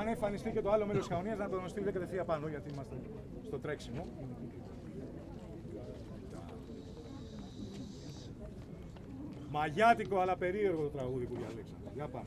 Αν εμφανιστεί και το άλλο μέρο της να το στείλετε κατευθείαν πάνω, γιατί είμαστε στο τρέξιμο. Μαγιάτικο αλλά περίεργο το τραγούδι που διαλέξαμε. Για πάμε.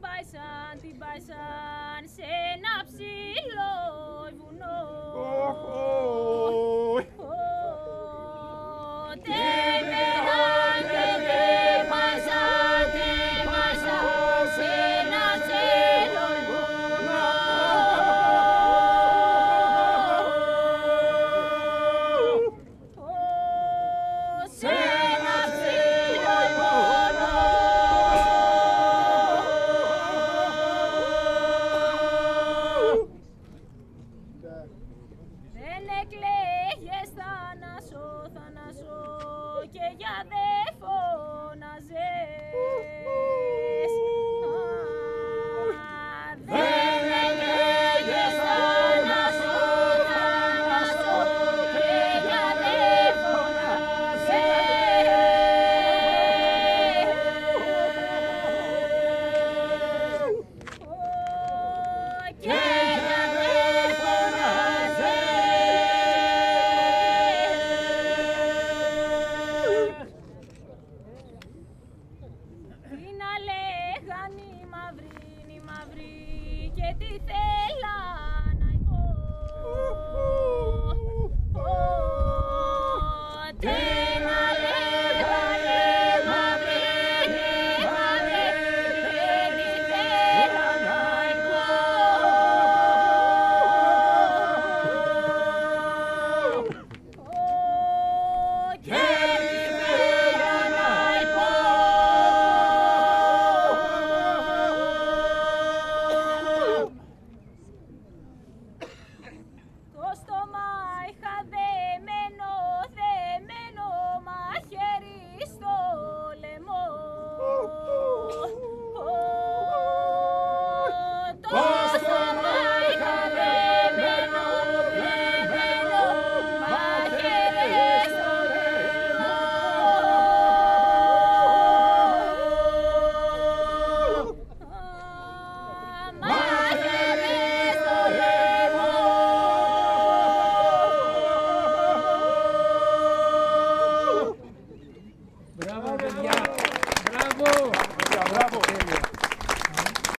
bison, big bison, say